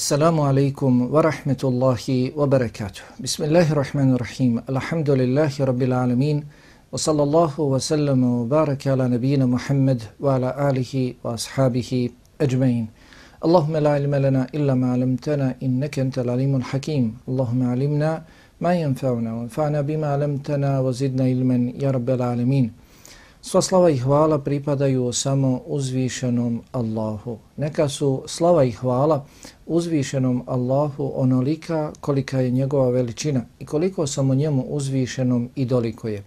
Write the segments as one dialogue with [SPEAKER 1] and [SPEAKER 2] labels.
[SPEAKER 1] Assalamu alaikum wa rahmetullahi wa barakatuh. Bismillahirrahmanirrahim. Alhamdulillahi rabbil alamin. Wa sallallahu wa sallamu wa baraka ala nabiyina Muhammad wa ala alihi wa ashabihi ajmain. Allahumma la ilma lana illa ma alamtana innaka anta al-alimul hakim. Allahumma alimna ma yanfa'una wa anfa'na bima alamtana wa zidna ilman ya rabbil alamin. Sva slava i hvala pripadaju samo uzvišenom Allahu. Neka su slava i hvala uzvišenom Allahu onolika kolika je njegova veličina i koliko samo njemu uzvišenom i doliko je.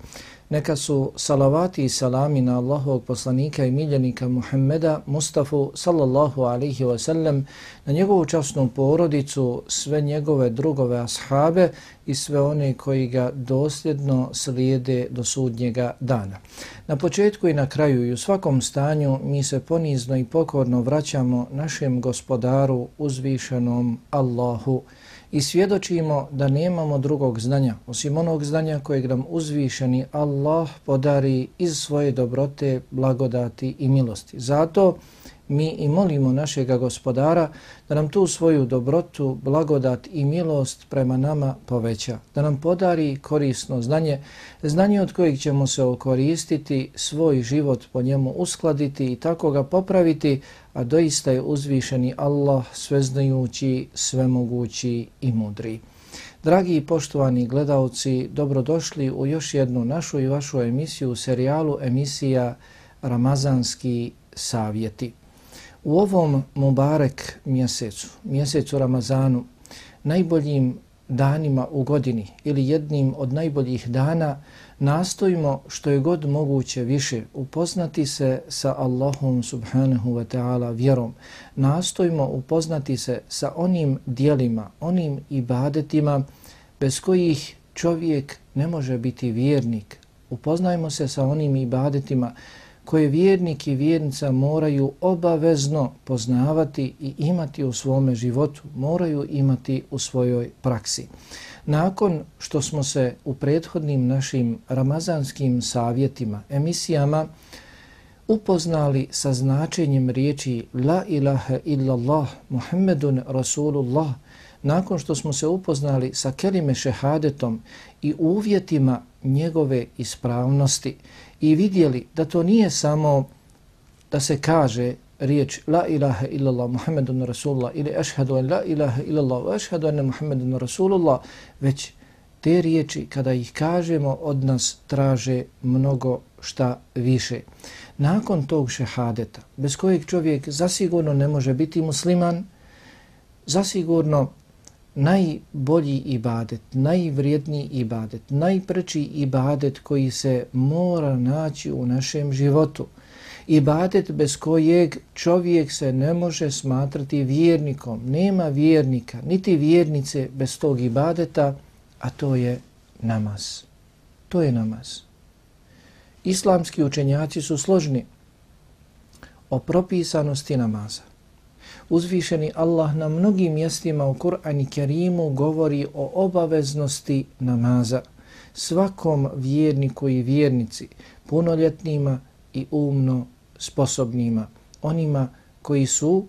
[SPEAKER 1] Neka su salavati i salami na Allahovog poslanika i miljenika Muhammeda Mustafa sallallahu alaihi wa sallam, na njegovu časnu porodicu, sve njegove drugove ashabe i sve one koji ga dosljedno slijede do sudnjega dana. Na početku i na kraju i u svakom stanju mi se ponizno i pokorno vraćamo našem gospodaru uzvišenom Allahu i svjedočimo da nemamo drugog znanja osim onog znanja kojeg nam uzvišeni Allah podari iz svoje dobrote, blagodati i milosti. Zato mi i molimo našega gospodara da nam tu svoju dobrotu, blagodat i milost prema nama poveća, da nam podari korisno znanje, znanje od kojeg ćemo se okoristiti, svoj život po njemu uskladiti i tako ga popraviti, a doista je uzvišeni Allah sveznajući, svemogući i mudri. Dragi i poštovani gledalci, dobrodošli u još jednu našu i vašu emisiju u serijalu emisija Ramazanski savjeti. U ovom Mubarek mjesecu, mjesecu Ramazanu, najboljim danima u godini ili jednim od najboljih dana, nastojimo što je god moguće više upoznati se sa Allahom subhanahu wa ta'ala vjerom. Nastojimo upoznati se sa onim dijelima, onim ibadetima bez kojih čovjek ne može biti vjernik. Upoznajmo se sa onim ibadetima koje vjernik i vjernica moraju obavezno poznavati i imati u svome životu, moraju imati u svojoj praksi. Nakon što smo se u prethodnim našim ramazanskim savjetima, emisijama, upoznali sa značenjem riječi La ilaha illallah Muhammedun Rasulullah, nakon što smo se upoznali sa kelime šehadetom i uvjetima njegove ispravnosti i vidjeli da to nije samo da se kaže riječ la ilaha illallah Muhammedun Rasulullah ili ašhadu an la ilaha illallah wa ašhadu anna Muhammedun Rasulullah, već te riječi kada ih kažemo od nas traže mnogo šta više. Nakon tog šehadeta, bez kojeg čovjek zasigurno ne može biti musliman, zasigurno najbolji ibadet, najvrijedniji ibadet, najpreći ibadet koji se mora naći u našem životu. Ibadet bez kojeg čovjek se ne može smatrati vjernikom. Nema vjernika, niti vjernice bez tog ibadeta, a to je namaz. To je namaz. Islamski učenjaci su složni o propisanosti namaza uzvišeni Allah na mnogim mjestima u Kur'ani Kerimu govori o obaveznosti namaza. Svakom vjerniku i vjernici, punoljetnima i umno sposobnima, onima koji su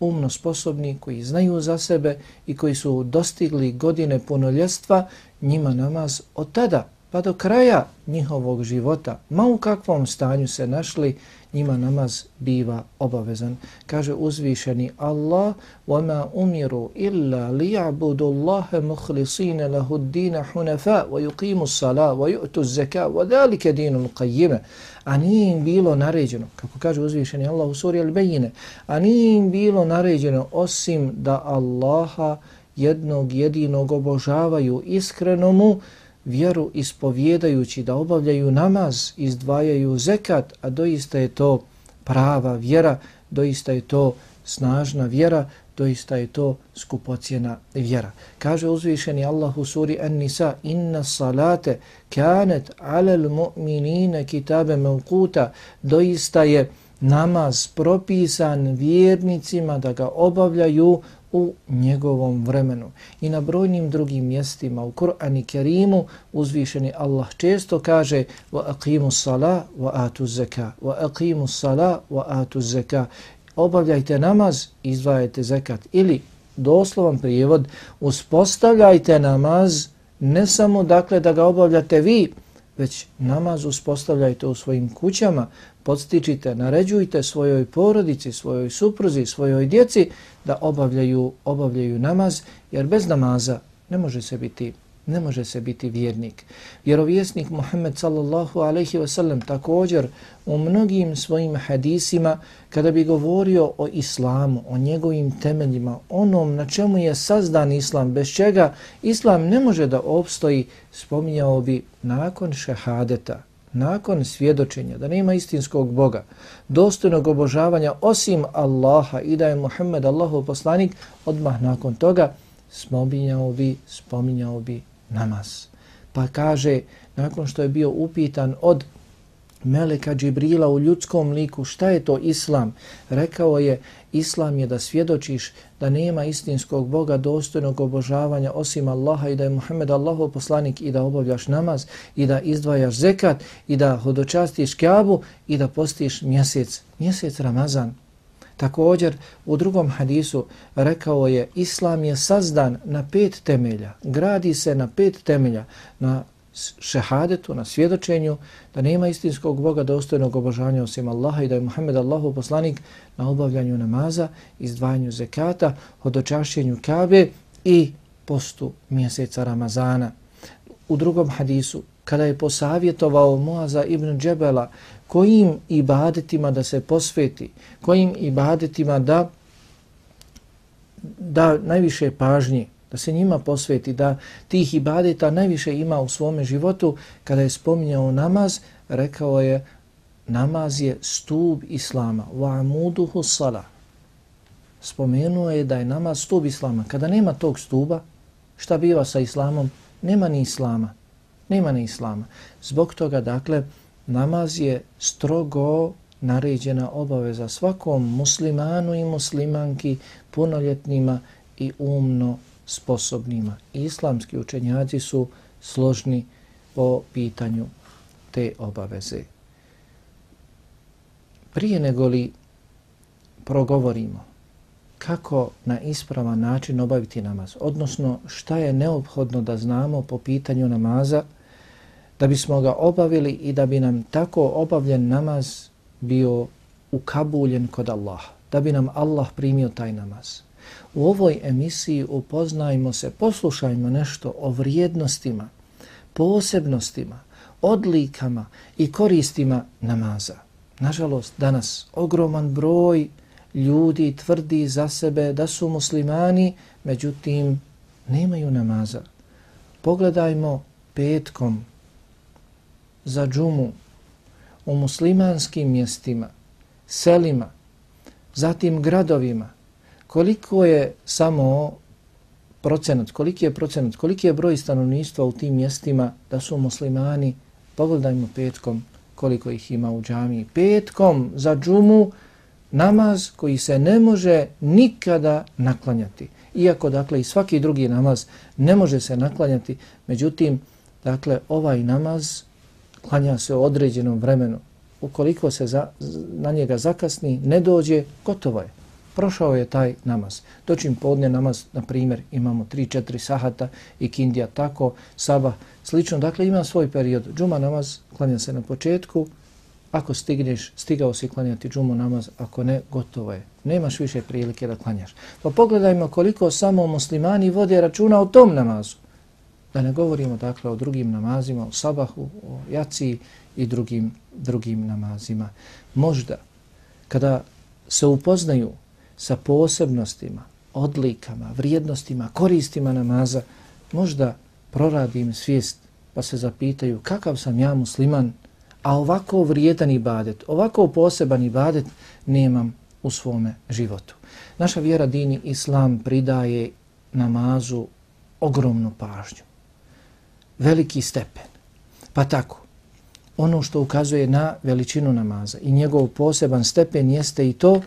[SPEAKER 1] umno sposobni, koji znaju za sebe i koji su dostigli godine punoljetstva, njima namaz od tada pa do kraja njihovog života, ma u kakvom stanju se našli, njima namaz biva obavezan. Kaže uzvišeni Allah, وَمَا أُمِرُوا إِلَّا لِيَعْبُدُ اللَّهَ مُخْلِصِينَ لَهُ الدِّينَ حُنَفَاء وَيُقِيمُ الصَّلَاء وَيُؤْتُ الزَّكَاء وَذَلِكَ دِينُ الْقَيِّمَ A nije im bilo naređeno, kako kaže uzvišeni Allah u suri Al-Bejine, a nije im bilo naređeno osim da Allaha jednog jedinog obožavaju iskrenomu, vjeru ispovjedajući da obavljaju namaz, izdvajaju zekat, a doista je to prava vjera, doista je to snažna vjera, doista je to skupocjena vjera. Kaže uzvišeni Allah u suri An-Nisa, inna salate kanet alel mu'minine kitabe mevkuta, doista je namaz propisan vjernicima da ga obavljaju u njegovom vremenu. I na brojnim drugim mjestima u Kur'an i Kerimu uzvišeni Allah često kaže wa aqimu sala الزَّكَا atu zeka wa الزَّكَا sala atu obavljajte namaz izdvajajte zekat ili doslovan prijevod, uspostavljajte namaz ne samo dakle da ga obavljate vi, već namaz uspostavljajte u svojim kućama, podstičite, naređujte svojoj porodici, svojoj supruzi, svojoj djeci da obavljaju, obavljaju namaz, jer bez namaza ne može se biti ne može se biti vjernik. Vjerovjesnik Muhammed sallallahu alaihi ve sellem također u mnogim svojim hadisima kada bi govorio o islamu, o njegovim temeljima, onom na čemu je sazdan islam, bez čega islam ne može da opstoji, spominjao bi nakon šehadeta, nakon svjedočenja da nema istinskog Boga, dostojnog obožavanja osim Allaha i da je Muhammed Allahov poslanik, odmah nakon toga spominjao bi, spominjao bi namaz. Pa kaže, nakon što je bio upitan od Meleka Džibrila u ljudskom liku, šta je to islam? Rekao je, islam je da svjedočiš da nema istinskog Boga dostojnog obožavanja osim Allaha i da je Muhammed Allahov poslanik i da obavljaš namaz i da izdvajaš zekat i da hodočastiš kjabu i da postiš mjesec, mjesec Ramazan. Također u drugom hadisu rekao je Islam je sazdan na pet temelja, gradi se na pet temelja, na šehadetu, na svjedočenju da nema istinskog Boga dostojnog obožanja osim Allaha i da je Muhammed Allahu poslanik na obavljanju namaza, izdvajanju zekata, hodočašćenju kabe i postu mjeseca Ramazana. U drugom hadisu, kada je posavjetovao Muaza ibn Džebela kojim ibadetima da se posveti, kojim ibadetima da da najviše pažnje, da se njima posveti, da tih ibadeta najviše ima u svome životu, kada je spominjao namaz, rekao je namaz je stub islama, wa amuduhu sala. Spomenuo je da je namaz stub islama. Kada nema tog stuba, šta biva sa islamom? Nema ni islama. Nema ni islama. Zbog toga, dakle, namaz je strogo naređena obaveza svakom muslimanu i muslimanki, punoljetnima i umno sposobnima. Islamski učenjaci su složni po pitanju te obaveze. Prije nego li progovorimo kako na ispravan način obaviti namaz, odnosno šta je neophodno da znamo po pitanju namaza, da bismo ga obavili i da bi nam tako obavljen namaz bio ukabuljen kod Allaha, da bi nam Allah primio taj namaz. U ovoj emisiji upoznajmo se, poslušajmo nešto o vrijednostima, posebnostima, odlikama i koristima namaza. Nažalost, danas ogroman broj ljudi tvrdi za sebe da su muslimani, međutim, nemaju namaza. Pogledajmo petkom za džumu u muslimanskim mjestima, selima, zatim gradovima, koliko je samo procenat, koliki je procenat, koliki je broj stanovništva u tim mjestima da su muslimani, pogledajmo petkom koliko ih ima u džamiji. Petkom za džumu namaz koji se ne može nikada naklanjati. Iako, dakle, i svaki drugi namaz ne može se naklanjati, međutim, dakle, ovaj namaz klanja se u određenom vremenu. Ukoliko se za, na njega zakasni, ne dođe, gotovo je. Prošao je taj namaz. Dočim podne namaz, na primjer, imamo 3-4 sahata i kindija tako, saba, slično. Dakle, ima svoj period. Džuma namaz klanja se na početku. Ako stigneš, stigao si klanjati džumu namaz, ako ne, gotovo je. Nemaš više prilike da klanjaš. Pa pogledajmo koliko samo muslimani vode računa o tom namazu. Da ne govorimo dakle o drugim namazima, o sabahu, o jaci i drugim, drugim namazima. Možda kada se upoznaju sa posebnostima, odlikama, vrijednostima, koristima namaza, možda proradim svijest pa se zapitaju kakav sam ja musliman, a ovako vrijedan ibadet, ovako poseban ibadet nemam u svome životu. Naša vjera dini islam pridaje namazu ogromnu pažnju veliki stepen. Pa tako, ono što ukazuje na veličinu namaza i njegov poseban stepen jeste i to,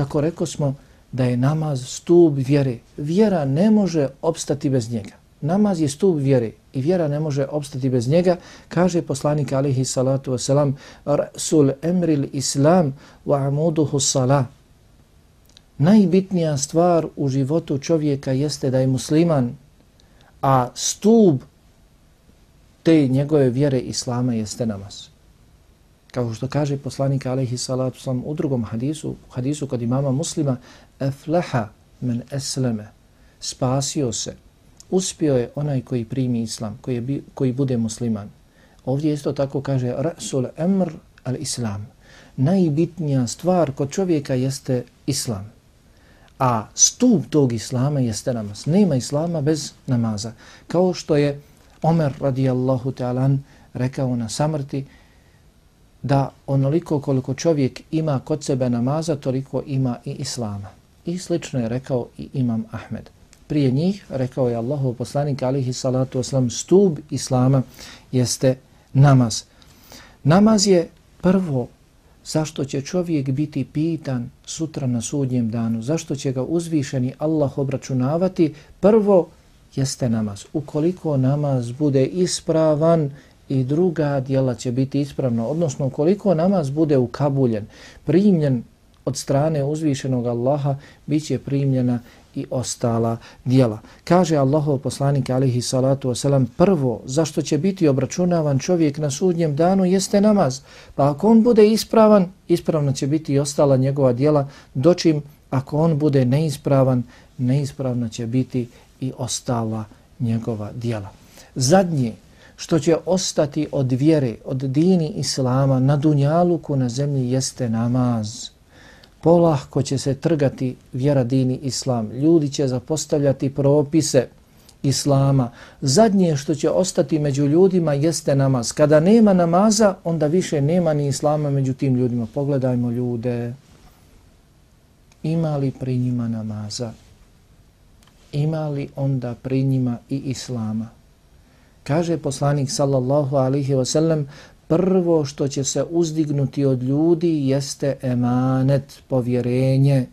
[SPEAKER 1] kako rekao smo, da je namaz stup vjere. Vjera ne može opstati bez njega. Namaz je stup vjere i vjera ne može opstati bez njega, kaže poslanik alihi salatu wasalam, Rasul emril islam wa amuduhu salah. Najbitnija stvar u životu čovjeka jeste da je musliman, a stub te njegove vjere islama jeste namaz. Kao što kaže poslanik alaihi salatu sam u drugom hadisu, hadisu kod imama muslima, efleha men esleme, spasio se, uspio je onaj koji primi islam, koji, je, koji bude musliman. Ovdje isto tako kaže rasul emr al islam. Najbitnija stvar kod čovjeka jeste islam. A stup tog islama jeste namaz. Nema islama bez namaza. Kao što je Omer radijallahu ta'ala rekao na samrti da onoliko koliko čovjek ima kod sebe namaza, toliko ima i islama. I slično je rekao i imam Ahmed. Prije njih rekao je Allahov poslanik alihi salatu oslam stub islama jeste namaz. Namaz je prvo zašto će čovjek biti pitan sutra na sudnjem danu, zašto će ga uzvišeni Allah obračunavati, prvo jeste namaz. Ukoliko namaz bude ispravan i druga dijela će biti ispravna, odnosno koliko namaz bude ukabuljen, primljen od strane uzvišenog Allaha, bit će primljena i ostala dijela. Kaže Allahov poslanik alihi salatu wasalam, prvo zašto će biti obračunavan čovjek na sudnjem danu jeste namaz. Pa ako on bude ispravan, ispravno će biti i ostala njegova dijela, dočim ako on bude neispravan, neispravno će biti i ostala njegova dijela. Zadnje što će ostati od vjere, od dini Islama na dunjaluku na zemlji jeste namaz polahko će se trgati vjera dini islam. Ljudi će zapostavljati propise islama. Zadnje što će ostati među ljudima jeste namaz. Kada nema namaza, onda više nema ni islama među tim ljudima. Pogledajmo ljude. Ima li pri njima namaza? Ima li onda pri njima i islama? Kaže poslanik sallallahu alihi wasallam, prvo što će se uzdignuti od ljudi jeste emanet, povjerenje.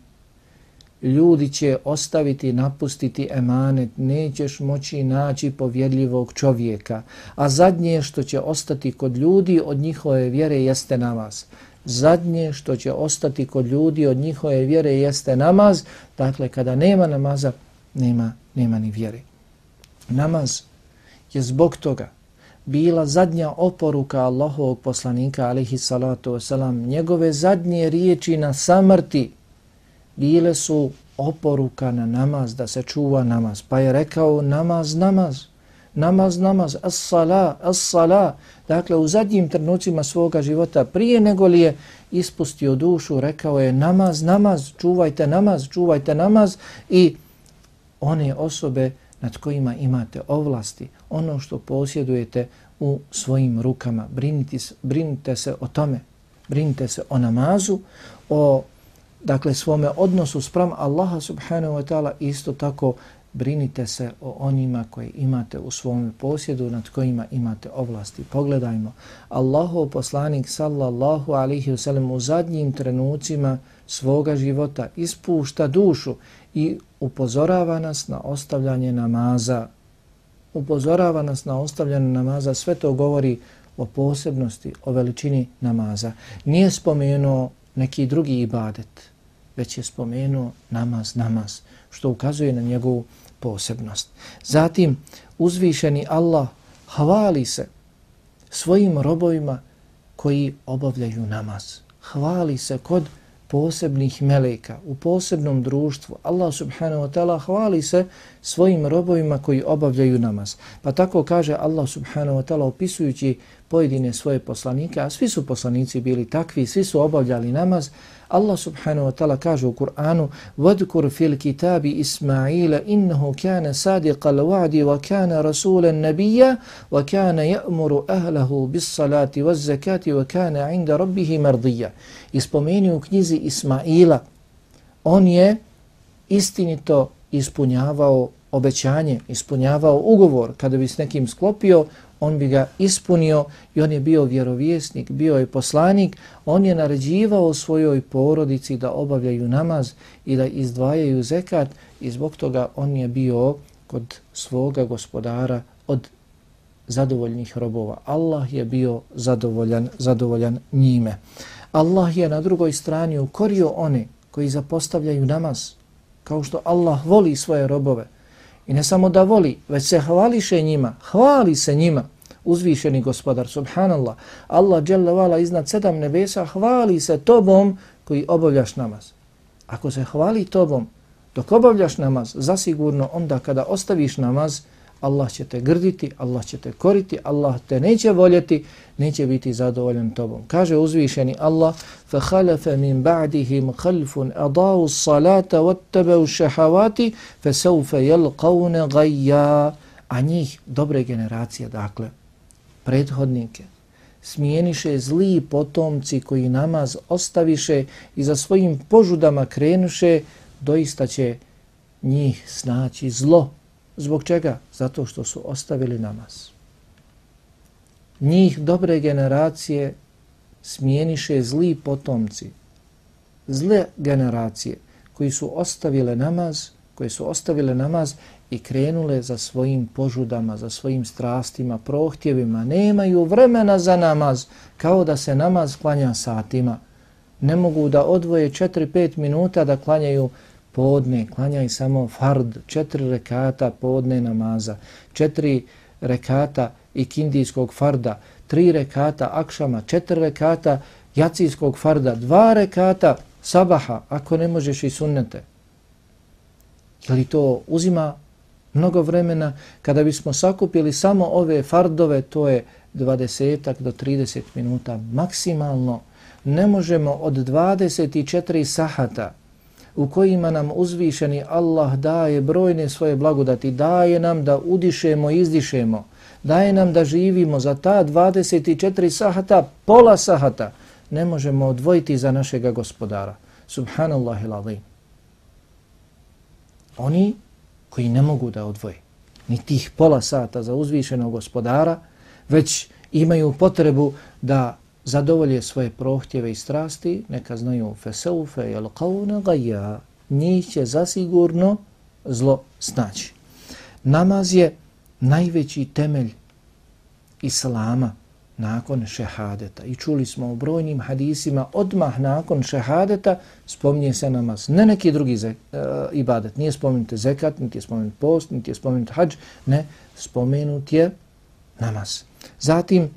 [SPEAKER 1] Ljudi će ostaviti, napustiti emanet, nećeš moći naći povjedljivog čovjeka. A zadnje što će ostati kod ljudi od njihove vjere jeste namaz. Zadnje što će ostati kod ljudi od njihove vjere jeste namaz. Dakle, kada nema namaza, nema, nema ni vjere. Namaz je zbog toga bila zadnja oporuka Allahovog poslanika alihi salatu wasalam. Njegove zadnje riječi na samrti bile su oporuka na namaz, da se čuva namaz. Pa je rekao namaz, namaz, namaz, namaz, as-sala, as-sala. Dakle, u zadnjim trenucima svoga života, prije nego li je ispustio dušu, rekao je namaz, namaz, čuvajte namaz, čuvajte namaz i one osobe nad kojima imate ovlasti, ono što posjedujete u svojim rukama. Brinite, brinite se o tome, brinite se o namazu, o dakle svome odnosu sprem Allaha subhanahu wa ta'ala isto tako brinite se o onima koji imate u svom posjedu nad kojima imate ovlasti. Pogledajmo, Allahov poslanik sallallahu alihi wasallam u zadnjim trenucima svoga života ispušta dušu i upozorava nas na ostavljanje namaza. Upozorava nas na ostavljanje namaza. Sve to govori o posebnosti, o veličini namaza. Nije spomenuo neki drugi ibadet, već je spomenuo namaz, namaz, što ukazuje na njegovu posebnost. Zatim, uzvišeni Allah hvali se svojim robovima koji obavljaju namaz. Hvali se kod posebnih meleka, u posebnom društvu. Allah subhanahu wa ta'ala hvali se svojim robovima koji obavljaju namaz. Pa tako kaže Allah subhanahu wa ta'ala opisujući pojedine svoje poslanike, a svi su poslanici bili takvi, svi su obavljali namaz, Allah subhanahu wa ta'ala kaže u Kur'anu وَذْكُرْ فِي الْكِتَابِ إِسْمَعِيلَ إِنَّهُ كَانَ صَادِقَ الْوَعْدِ وَكَانَ رَسُولًا نَبِيًّا وَكَانَ يَأْمُرُ أَهْلَهُ بِالصَّلَاةِ وَالزَّكَاةِ وَكَانَ عِنْدَ رَبِّهِ مَرْضِيًّا Ispomeni u knjizi Ismaila, on je istinito ispunjavao obećanje, ispunjavao ugovor kada bi s nekim sklopio, on bi ga ispunio i on je bio vjerovjesnik, bio je poslanik, on je naređivao svojoj porodici da obavljaju namaz i da izdvajaju zekat i zbog toga on je bio kod svoga gospodara od zadovoljnih robova. Allah je bio zadovoljan, zadovoljan njime. Allah je na drugoj strani ukorio one koji zapostavljaju namaz, kao što Allah voli svoje robove. I ne samo da voli, već se hvališe njima, hvali se njima, uzvišeni gospodar, subhanallah. Allah, dželle iznad sedam nebesa, hvali se tobom koji obavljaš namaz. Ako se hvali tobom, dok obavljaš namaz, zasigurno onda kada ostaviš namaz, Allah će te grditi, Allah će te koriti, Allah te neće voljeti, neće biti zadovoljan tobom. Kaže uzvišeni Allah, فَخَلَفَ مِنْ بَعْدِهِمْ خَلْفٌ أَضَاءُ الصَّلَاةَ وَاتَّبَوُ الشَّحَوَاتِ فَسَوْفَ يَلْقَوْنَ غَيَّا A njih, dobre generacije, dakle, prethodnike, smijeniše zli potomci koji namaz ostaviše i za svojim požudama krenuše, doista će njih snaći zlo. Zbog čega? Zato što su ostavili namaz. Njih dobre generacije smijeniše zli potomci, zle generacije koji su ostavile namaz, koji su ostavile namaz i krenule za svojim požudama, za svojim strastima, prohtjevima, nemaju vremena za namaz, kao da se namaz klanja satima. Ne mogu da odvoje 4-5 minuta da klanjaju podne, klanjaj samo fard, četiri rekata podne namaza, četiri rekata ikindijskog farda, tri rekata akšama, četiri rekata jacijskog farda, dva rekata sabaha, ako ne možeš i sunnete. Je li to uzima mnogo vremena? Kada bismo sakupili samo ove fardove, to je 20 do 30 minuta maksimalno. Ne možemo od 24 sahata u kojima nam uzvišeni Allah daje brojne svoje blagodati, daje nam da udišemo i izdišemo, daje nam da živimo za ta 24 sahata, pola sahata, ne možemo odvojiti za našega gospodara. Subhanallah ilalim. Oni koji ne mogu da odvoje ni tih pola sata za uzvišenog gospodara, već imaju potrebu da zadovolje svoje prohtjeve i strasti, neka znaju feseufe jel qawna gajja, njih će zasigurno zlo snaći. Namaz je najveći temelj Islama nakon šehadeta. I čuli smo u brojnim hadisima, odmah nakon šehadeta spominje se namaz. Ne neki drugi ze, e, ibadet. Nije spomenut zekat, niti je spomenut post, niti je spomenut hađ. Ne, spomenut je namaz. Zatim,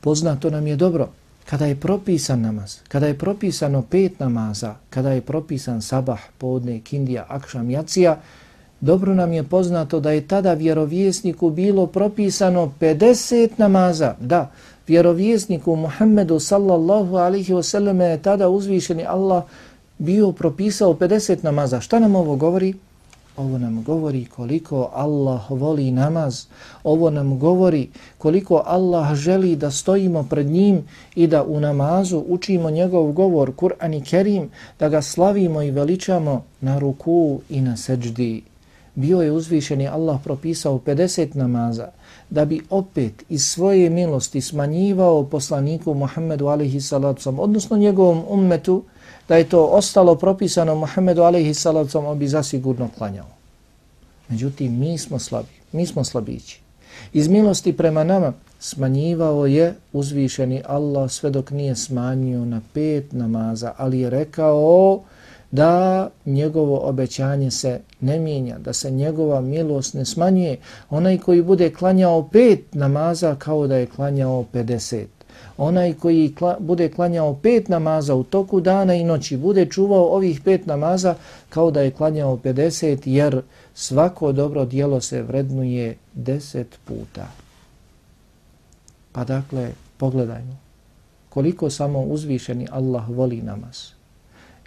[SPEAKER 1] poznato nam je dobro, kada je propisan namaz, kada je propisano pet namaza, kada je propisan sabah, podne, kindija, akšam, jacija, dobro nam je poznato da je tada vjerovjesniku bilo propisano 50 namaza. Da, vjerovjesniku Muhammedu sallallahu alihi wasallam je tada uzvišeni Allah bio propisao 50 namaza. Šta nam ovo govori? Ovo nam govori koliko Allah voli namaz. Ovo nam govori koliko Allah želi da stojimo pred njim i da u namazu učimo njegov govor, Kur'an i Kerim, da ga slavimo i veličamo na ruku i na seđdi. Bio je uzvišeni Allah propisao 50 namaza da bi opet iz svoje milosti smanjivao poslaniku Muhammedu alaihi salatu odnosno njegovom ummetu, da je to ostalo propisano Muhammedu alaihi salacom, on bi zasigurno klanjao. Međutim, mi smo slabi, mi smo slabići. Iz milosti prema nama smanjivao je uzvišeni Allah sve dok nije smanjio na pet namaza, ali je rekao da njegovo obećanje se ne mijenja, da se njegova milost ne smanjuje. Onaj koji bude klanjao pet namaza kao da je klanjao 50 onaj koji kla, bude klanjao pet namaza u toku dana i noći, bude čuvao ovih pet namaza kao da je klanjao 50, jer svako dobro dijelo se vrednuje deset puta. Pa dakle, pogledajmo koliko samo uzvišeni Allah voli namaz.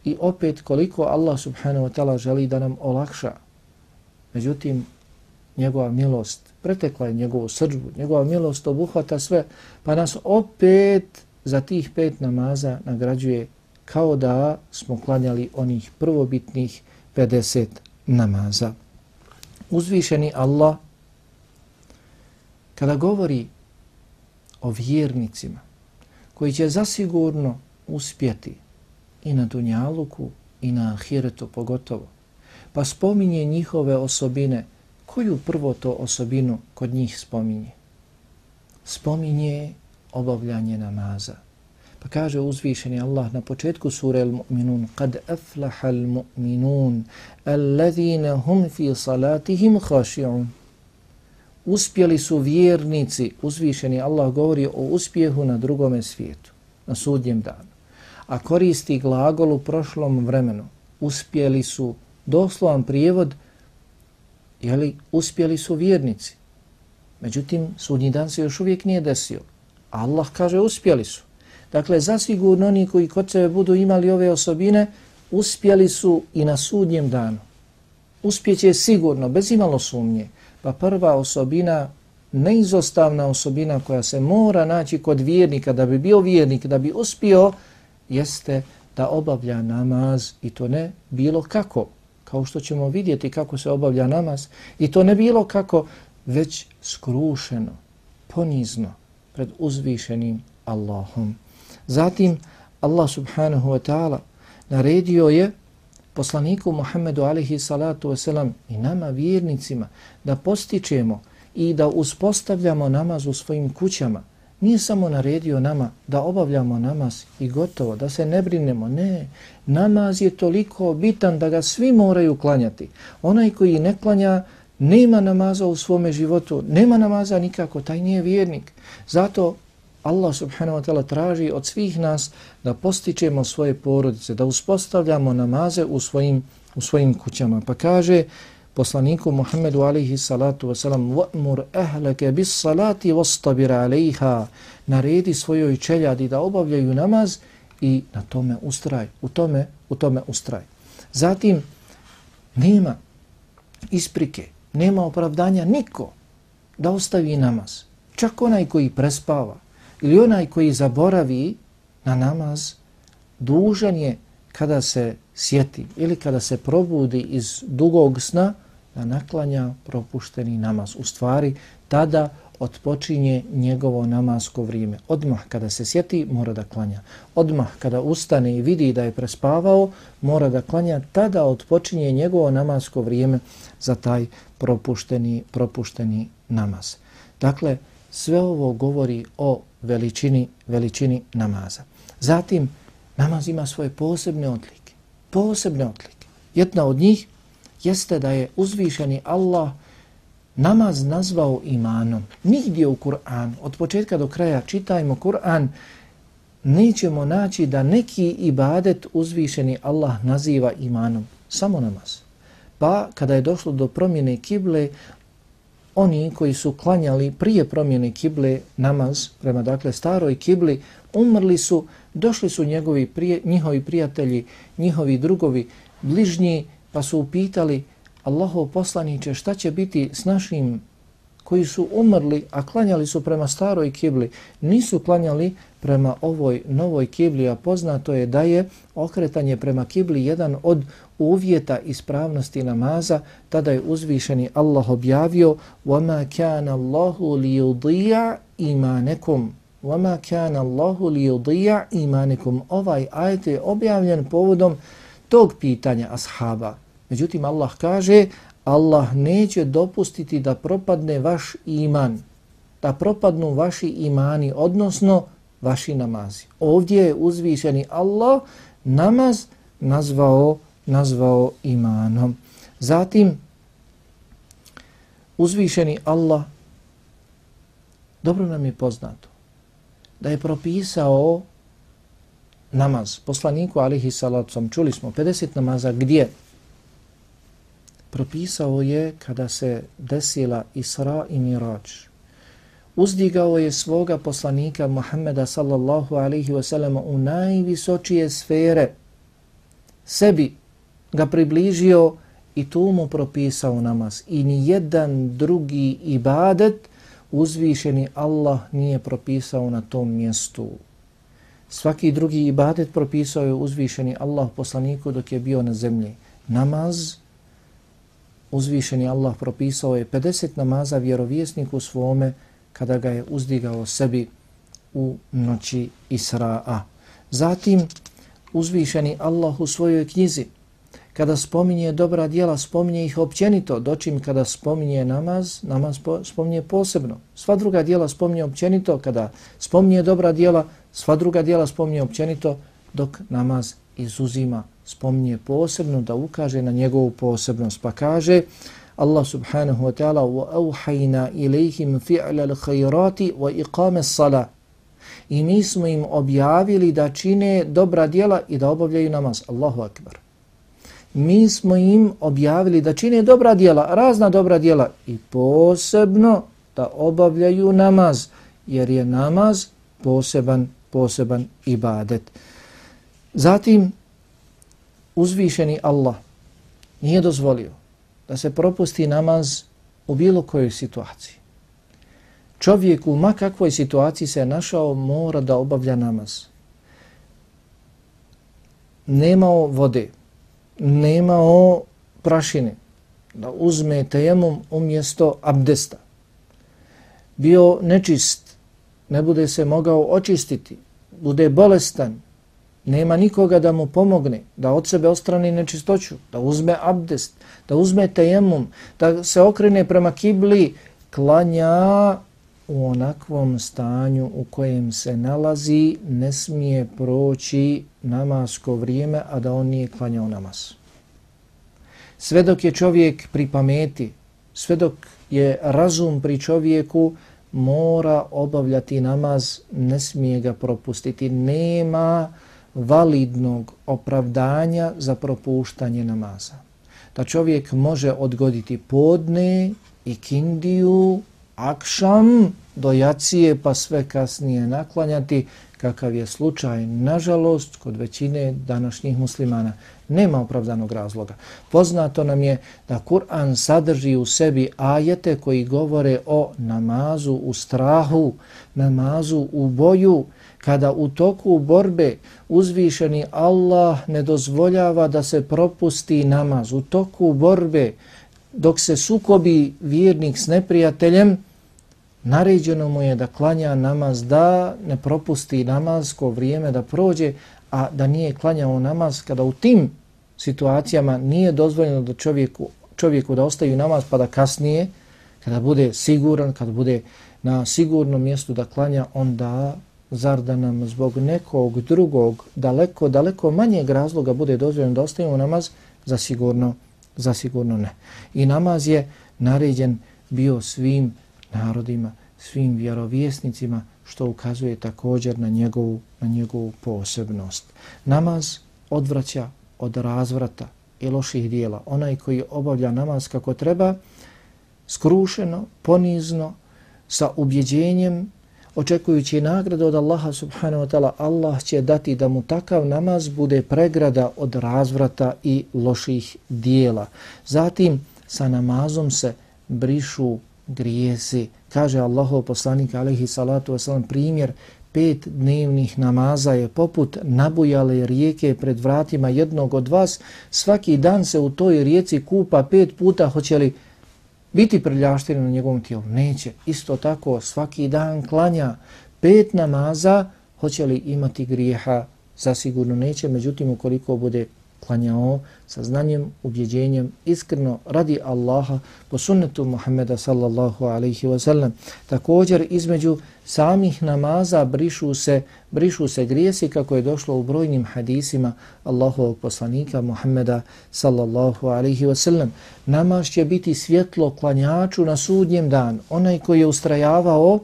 [SPEAKER 1] I opet koliko Allah subhanahu wa ta'ala želi da nam olakša. Međutim, njegova milost pretekla je njegovu srđbu, njegova milost obuhvata sve, pa nas opet za tih pet namaza nagrađuje kao da smo klanjali onih prvobitnih 50 namaza. Uzvišeni Allah, kada govori o vjernicima, koji će zasigurno uspjeti i na Dunjaluku i na Ahiretu pogotovo, pa spominje njihove osobine, koju prvo to osobinu kod njih spominje? Spominje obavljanje namaza. Pa kaže uzvišeni Allah na početku sure Al-Mu'minun kad aflaha al-mu'minun Allazina hum fi salatihim haši'un Uspjeli su vjernici, uzvišeni Allah govori o uspjehu na drugome svijetu, na sudnjem danu. A koristi glagol u prošlom vremenu. Uspjeli su, doslovan prijevod, jeli, uspjeli su vjernici. Međutim, sudnji dan se još uvijek nije desio. Allah kaže uspjeli su. Dakle, zasigurno oni koji kod sebe budu imali ove osobine, uspjeli su i na sudnjem danu. Uspjeće sigurno, bez imalo sumnje. Pa prva osobina, neizostavna osobina koja se mora naći kod vjernika, da bi bio vjernik, da bi uspio, jeste da obavlja namaz i to ne bilo kako. Kao što ćemo vidjeti kako se obavlja namaz. I to ne bilo kako, već skrušeno, ponizno pred uzvišenim Allahom. Zatim Allah subhanahu wa ta'ala naredio je poslaniku Muhammedu alihi salatu wasalam i nama vjernicima da postičemo i da uspostavljamo namaz u svojim kućama. Nije samo naredio nama da obavljamo namaz i gotovo, da se ne brinemo. Ne, namaz je toliko bitan da ga svi moraju klanjati. Onaj koji ne klanja, nema namaza u svome životu, nema namaza nikako, taj nije vjernik. Zato Allah subhanahu wa ta'ala traži od svih nas da postičemo svoje porodice, da uspostavljamo namaze u svojim, u svojim kućama. Pa kaže poslaniku Muhammedu alaihi salatu wasalam وَأْمُرْ أَهْلَكَ بِالصَّلَاتِ وَاسْتَبِرَ عَلَيْهَا Naredi svojoj čeljadi da obavljaju namaz i na tome ustraj, u tome, u tome ustraj. Zatim, nema isprike, nema opravdanja niko da ostavi namaz. Čak onaj koji prespava, ili onaj koji zaboravi na namaz, dužan je kada se sjeti ili kada se probudi iz dugog sna da naklanja propušteni namaz. U stvari, tada odpočinje njegovo namasko vrijeme. Odmah kada se sjeti, mora da klanja. Odmah kada ustane i vidi da je prespavao, mora da klanja. Tada odpočinje njegovo namasko vrijeme za taj propušteni, propušteni namaz. Dakle, sve ovo govori o veličini, veličini namaza. Zatim, namaz ima svoje posebne odlike. Posebne odlike. Jedna od njih jeste da je uzvišeni Allah namaz nazvao imanom. Nigdje u Kur'an, od početka do kraja čitajmo Kur'an, nećemo naći da neki ibadet uzvišeni Allah naziva imanom. Samo namaz. Pa kada je došlo do promjene kible, oni koji su klanjali prije promjene kible namaz prema dakle staroj kibli umrli su, došli su njegovi prije, njihovi prijatelji, njihovi drugovi, bližnji pa su upitali Allahov poslaniće šta će biti s našim koji su umrli, a klanjali su prema staroj kibli, nisu klanjali prema ovoj novoj kibli, a poznato je da je okretanje prema kibli jedan od uvjeta ispravnosti namaza, tada je uzvišeni Allah objavio وَمَا كَانَ اللَّهُ لِيُضِيَعْ إِمَانَكُمْ وَمَا كَانَ اللَّهُ لِيُضِيَعْ إِمَانَكُمْ Ovaj ajet je objavljen povodom tog pitanja ashaba. Međutim, Allah kaže Allah neće dopustiti da propadne vaš iman, da propadnu vaši imani, odnosno vaši namazi. Ovdje je uzvišeni Allah namaz nazvao, nazvao imanom. Zatim, uzvišeni Allah, dobro nam je poznato, da je propisao namaz poslaniku alihi salacom, čuli smo 50 namaza, gdje? propisao je kada se desila Isra i Mirač. Uzdigao je svoga poslanika Muhammeda sallallahu alaihi wasallam u najvisočije sfere. Sebi ga približio i tu mu propisao namaz. I ni jedan drugi ibadet uzvišeni Allah nije propisao na tom mjestu. Svaki drugi ibadet propisao je uzvišeni Allah poslaniku dok je bio na zemlji. Namaz uzvišeni Allah propisao je 50 namaza vjerovjesniku svome kada ga je uzdigao sebi u noći Isra'a. Zatim uzvišeni Allah u svojoj knjizi kada spominje dobra dijela, spominje ih općenito, dočim kada spominje namaz, namaz spominje posebno. Sva druga dijela spominje općenito, kada spominje dobra dijela, Sva druga dijela spominje općenito, dok namaz izuzima, spominje posebno da ukaže na njegovu posebnost. Pa kaže Allah subhanahu wa ta'ala وَأَوْحَيْنَا إِلَيْهِمْ فِعْلَ الْخَيْرَاتِ وَإِقَامَ الصَّلَةِ I mi smo im objavili da čine dobra dijela i da obavljaju namaz. Allahu akbar. Mi smo im objavili da čine dobra dijela, razna dobra dijela i posebno da obavljaju namaz, jer je namaz poseban, poseban ibadet. Zatim, uzvišeni Allah nije dozvolio da se propusti namaz u bilo kojoj situaciji. Čovjek u makakvoj situaciji se našao mora da obavlja namaz. Nemao vode, nemao prašine, da uzme tejemom umjesto abdesta. Bio nečist, ne bude se mogao očistiti, bude bolestan, nema nikoga da mu pomogne, da od sebe ostrani nečistoću, da uzme abdest, da uzme tejemum, da se okrene prema kibli, klanja u onakvom stanju u kojem se nalazi, ne smije proći namasko vrijeme, a da on nije klanjao namaz. Sve dok je čovjek pri pameti, sve dok je razum pri čovjeku, mora obavljati namaz, ne smije ga propustiti. Nema validnog opravdanja za propuštanje namaza. Da čovjek može odgoditi podne i kindiju, akšam do jacije pa sve kasnije naklanjati kakav je slučaj, nažalost, kod većine današnjih muslimana. Nema opravdanog razloga. Poznato nam je da Kur'an sadrži u sebi ajete koji govore o namazu u strahu, namazu u boju, kada u toku borbe uzvišeni Allah ne dozvoljava da se propusti namaz. U toku borbe, dok se sukobi vjernik s neprijateljem, naređeno mu je da klanja namaz, da ne propusti namazko vrijeme da prođe, a da nije klanjao namaz kada u tim situacijama nije dozvoljeno da čovjeku, čovjeku da ostaju namaz pa da kasnije, kada bude siguran, kada bude na sigurnom mjestu da klanja, onda zar da nam zbog nekog drugog, daleko, daleko manjeg razloga bude dozvoljeno da ostavimo namaz, za sigurno, za sigurno ne. I namaz je naređen bio svim narodima, svim vjerovjesnicima, što ukazuje također na njegovu, na njegovu posebnost. Namaz odvraća od razvrata i loših dijela. Onaj koji obavlja namaz kako treba, skrušeno, ponizno, sa ubjeđenjem, očekujući nagradu od Allaha subhanahu wa ta'ala, Allah će dati da mu takav namaz bude pregrada od razvrata i loših dijela. Zatim, sa namazom se brišu grijesi. Kaže Allahov poslanik alaihi salatu wasalam primjer pet dnevnih namaza je poput nabujale rijeke pred vratima jednog od vas. Svaki dan se u toj rijeci kupa pet puta, hoće li biti prljašteni na njegovom tijelu? Neće. Isto tako svaki dan klanja pet namaza, hoće li imati grijeha? Zasigurno neće, međutim ukoliko bude klanjao sa znanjem, ubjeđenjem, iskreno radi Allaha po sunnetu Muhammeda sallallahu alaihi wa sallam. Također između samih namaza brišu se, brišu se grijesi kako je došlo u brojnim hadisima Allahovog poslanika Muhammeda sallallahu alaihi wa sallam. Namaz će biti svjetlo klanjaču na sudnjem dan. Onaj koji je ustrajavao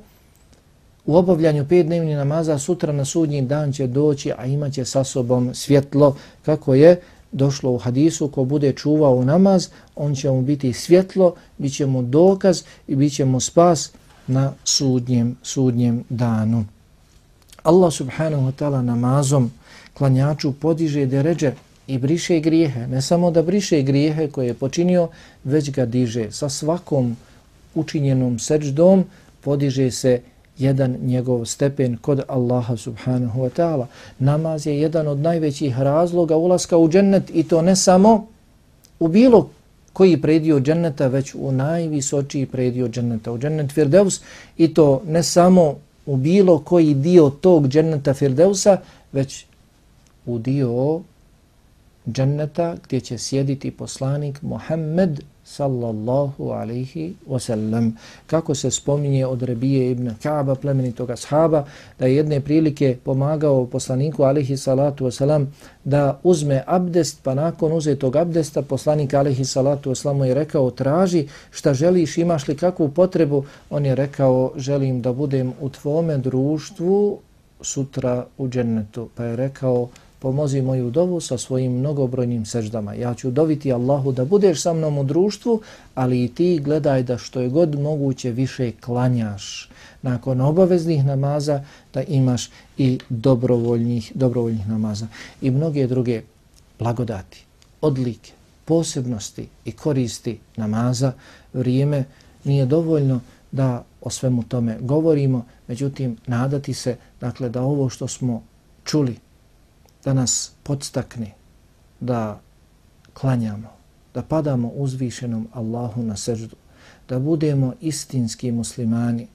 [SPEAKER 1] u obavljanju pet dnevni namaza sutra na sudnji dan će doći, a imaće sa sobom svjetlo kako je došlo u hadisu, ko bude čuvao namaz, on će mu biti svjetlo, bit će mu dokaz i bit će mu spas na sudnjem, sudnjem danu. Allah subhanahu wa ta'ala namazom klanjaču podiže deređe i briše grijehe. Ne samo da briše grijehe koje je počinio, već ga diže. Sa svakom učinjenom seđdom podiže se jedan njegov stepen kod Allaha subhanahu wa ta'ala. Namaz je jedan od najvećih razloga ulaska u džennet i to ne samo u bilo koji predio dženneta, već u najvisočiji predio dženneta, u džennet Firdevs i to ne samo u bilo koji dio tog dženneta Firdevsa, već u dio dženneta gdje će sjediti poslanik Muhammed sallallahu alaihi wasallam. Kako se spominje od Rebije ibn Kaaba, plemenitoga ashaba, da je jedne prilike pomagao poslaniku alaihi salatu wasallam da uzme abdest, pa nakon uzetog abdesta poslanik alaihi salatu wasallam je rekao traži šta želiš, imaš li kakvu potrebu? On je rekao želim da budem u tvome društvu sutra u džennetu. Pa je rekao pomozi moju dovu sa svojim mnogobrojnim seždama. Ja ću doviti Allahu da budeš sa mnom u društvu, ali i ti gledaj da što je god moguće više klanjaš nakon obaveznih namaza da imaš i dobrovoljnih, dobrovoljnih namaza. I mnoge druge blagodati, odlike, posebnosti i koristi namaza, vrijeme nije dovoljno da o svemu tome govorimo, međutim nadati se dakle da ovo što smo čuli da nas podstakne da klanjamo, da padamo uzvišenom Allahu na seždu, da budemo istinski muslimani.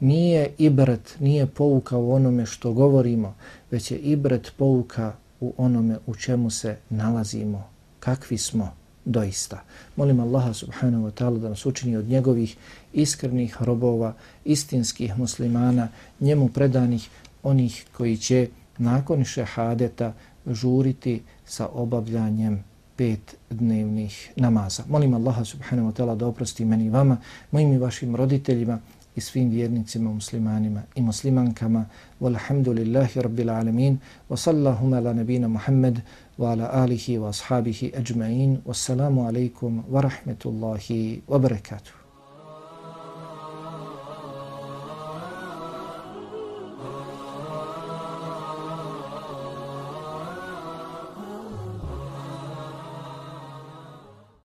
[SPEAKER 1] Nije ibret, nije pouka u onome što govorimo, već je ibret pouka u onome u čemu se nalazimo, kakvi smo doista. Molim Allaha subhanahu wa ta'ala da nas učini od njegovih iskrenih robova, istinskih muslimana, njemu predanih onih koji će nakon šehadeta žuriti sa obavljanjem pet dnevnih namaza. Molim Allaha subhanahu wa ta'ala da oprosti meni i vama, mojim i vašim roditeljima i svim vjernicima, muslimanima i muslimankama. Walhamdulillahi rabbil alamin. Wa sallahu ala nabina Muhammed wa ala alihi wa ashabihi ajma'in. Wassalamu alaikum wa rahmetullahi wa barakatuh.